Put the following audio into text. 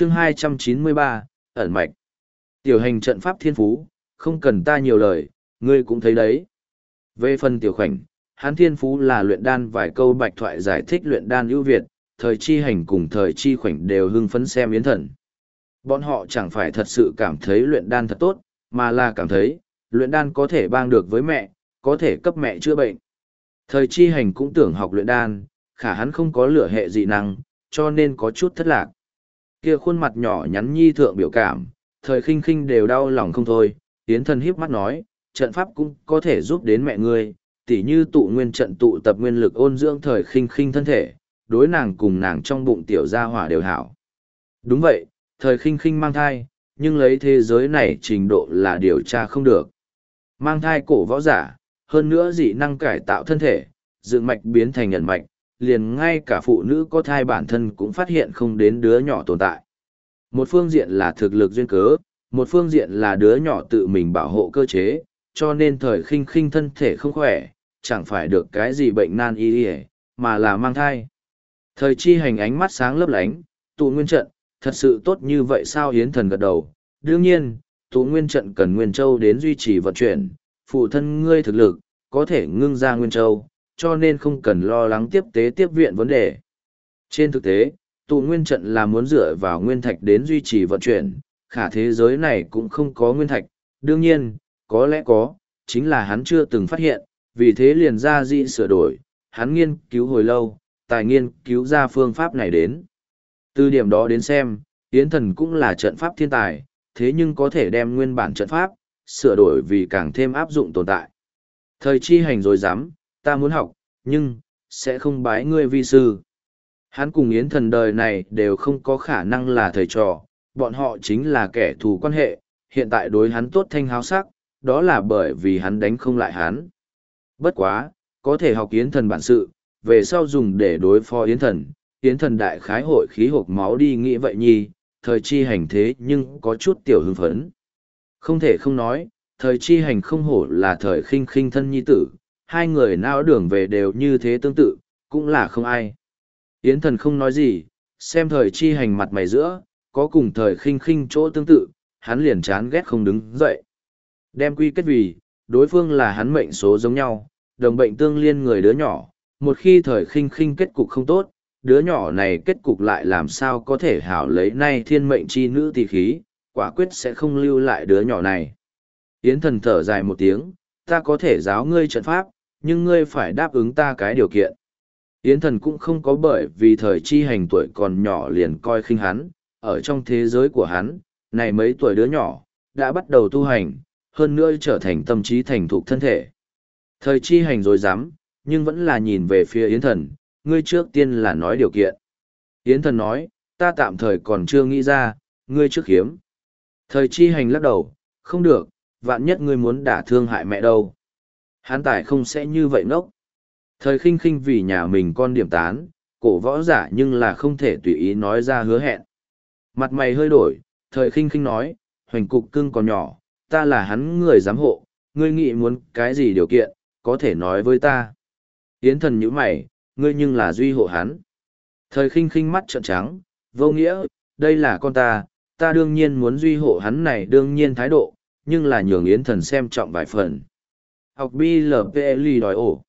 chương 293, ẩn mạch. Tiểu hành trận pháp thiên phú, không cần ta nhiều lời, ngươi cũng thấy đấy. Về phần tiểu khoảnh, Hán thiên phú là luyện đan vài câu bạch thoại giải thích luyện đan ưu việt, thời chi hành cùng thời chi khoảnh đều hưng phấn xem yến thần. Bọn họ chẳng phải thật sự cảm thấy luyện đan thật tốt, mà là cảm thấy, luyện đan có thể bang được với mẹ, có thể cấp mẹ chữa bệnh. Thời chi hành cũng tưởng học luyện đan, khả hắn không có lửa hệ dị năng, cho nên có chút thất lạc. Kia khuôn mặt nhỏ nhắn nhi thượng biểu cảm, thời khinh khinh đều đau lòng không thôi, Yến thần hiếp mắt nói, trận pháp cũng có thể giúp đến mẹ ngươi, tỉ như tụ nguyên trận tụ tập nguyên lực ôn dưỡng thời khinh khinh thân thể, đối nàng cùng nàng trong bụng tiểu gia hỏa đều hảo. Đúng vậy, thời khinh khinh mang thai, nhưng lấy thế giới này trình độ là điều tra không được. Mang thai cổ võ giả, hơn nữa dị năng cải tạo thân thể, dựng mạch biến thành nhận mạch, liền ngay cả phụ nữ có thai bản thân cũng phát hiện không đến đứa nhỏ tồn tại. Một phương diện là thực lực duyên cớ, một phương diện là đứa nhỏ tự mình bảo hộ cơ chế, cho nên thời khinh khinh thân thể không khỏe, chẳng phải được cái gì bệnh nan y y, mà là mang thai. Thời chi hành ánh mắt sáng lấp lánh, tụ nguyên trận, thật sự tốt như vậy sao hiến thần gật đầu. Đương nhiên, tụ nguyên trận cần Nguyên Châu đến duy trì vận chuyển, phụ thân ngươi thực lực, có thể ngưng ra Nguyên Châu, cho nên không cần lo lắng tiếp tế tiếp viện vấn đề. Trên thực tế, tụ nguyên trận là muốn dựa vào nguyên thạch đến duy trì vận chuyển, khả thế giới này cũng không có nguyên thạch, đương nhiên, có lẽ có, chính là hắn chưa từng phát hiện, vì thế liền ra dị sửa đổi, hắn nghiên cứu hồi lâu, tài nghiên cứu ra phương pháp này đến. Từ điểm đó đến xem, Yến Thần cũng là trận pháp thiên tài, thế nhưng có thể đem nguyên bản trận pháp, sửa đổi vì càng thêm áp dụng tồn tại. Thời chi hành rồi dám, ta muốn học, nhưng, sẽ không bái ngươi vi sư. Hắn cùng Yến Thần đời này đều không có khả năng là thầy trò, bọn họ chính là kẻ thù quan hệ, hiện tại đối hắn tốt thanh háo sắc, đó là bởi vì hắn đánh không lại hắn. Bất quá, có thể học Yến Thần bản sự, về sau dùng để đối phó Yến Thần, Yến Thần đại khái hội khí hộp máu đi nghĩ vậy nhi, thời chi hành thế nhưng có chút tiểu hưng phấn. Không thể không nói, thời chi hành không hổ là thời khinh khinh thân nhi tử, hai người nào đường về đều như thế tương tự, cũng là không ai. Yến thần không nói gì, xem thời chi hành mặt mày giữa, có cùng thời khinh khinh chỗ tương tự, hắn liền chán ghét không đứng dậy. Đem quy kết vì, đối phương là hắn mệnh số giống nhau, đồng bệnh tương liên người đứa nhỏ, một khi thời khinh khinh kết cục không tốt, đứa nhỏ này kết cục lại làm sao có thể hảo lấy nay thiên mệnh chi nữ tỷ khí, quả quyết sẽ không lưu lại đứa nhỏ này. Yến thần thở dài một tiếng, ta có thể giáo ngươi trận pháp, nhưng ngươi phải đáp ứng ta cái điều kiện. Yến thần cũng không có bởi vì thời chi hành tuổi còn nhỏ liền coi khinh hắn, ở trong thế giới của hắn, này mấy tuổi đứa nhỏ, đã bắt đầu tu hành, hơn nữa trở thành tâm trí thành thục thân thể. Thời chi hành rồi dám, nhưng vẫn là nhìn về phía Yến thần, ngươi trước tiên là nói điều kiện. Yến thần nói, ta tạm thời còn chưa nghĩ ra, ngươi trước hiếm. Thời chi hành lắc đầu, không được, vạn nhất ngươi muốn đả thương hại mẹ đâu. Hán tài không sẽ như vậy ngốc. Thời khinh khinh vì nhà mình con điểm tán, cổ võ giả nhưng là không thể tùy ý nói ra hứa hẹn. Mặt mày hơi đổi, thời khinh khinh nói, hoành cục cưng còn nhỏ, ta là hắn người giám hộ, ngươi nghĩ muốn cái gì điều kiện, có thể nói với ta. Yến thần nhíu mày, ngươi nhưng là duy hộ hắn. Thời khinh khinh mắt trợn trắng, vô nghĩa, đây là con ta, ta đương nhiên muốn duy hộ hắn này đương nhiên thái độ, nhưng là nhường Yến thần xem trọng vài phần. Học BLPL đòi ổ.